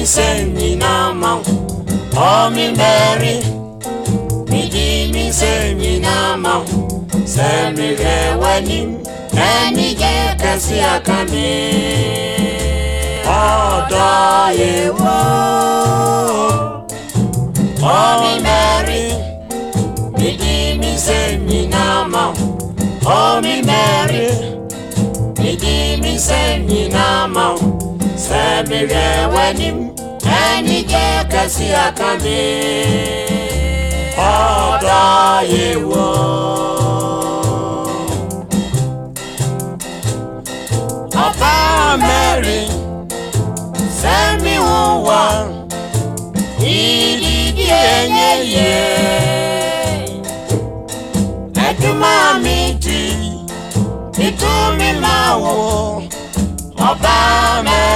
mi se mi na ma o oh, mi meri mi di mi se mi na ma se mi re wani e mi je kasi akami o do ye wo o oh, mi meri mi di mi se mi na ma o oh, mi meri mmerɛ w'anim anigye kɛse aka me ɔda yɛwɔ ɔba mary sɛ me ho wa ididi ɛnyɛ yɛ adwuma ti, di metumi ma wo ɔba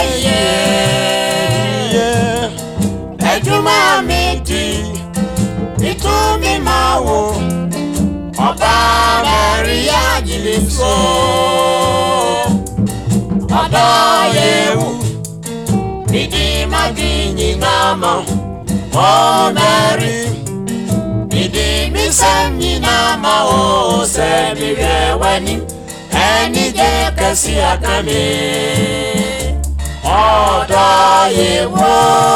yẹ̀yẹ̀ ẹ̀dùnmá mi di ìtú mi máa wò ọba mẹ́rìyá àjìlẹ̀ so ọ̀dọ́ ewu ìdí má di yìnyínná mọ́ ọ mẹ́rì ìdí mi sẹ́yìnná mọ́ ọ sẹ́mi rẹ̀ wẹ́ni ẹni jẹ́ kẹ́sì àkàmì ọ̀dọ̀ ìwọ.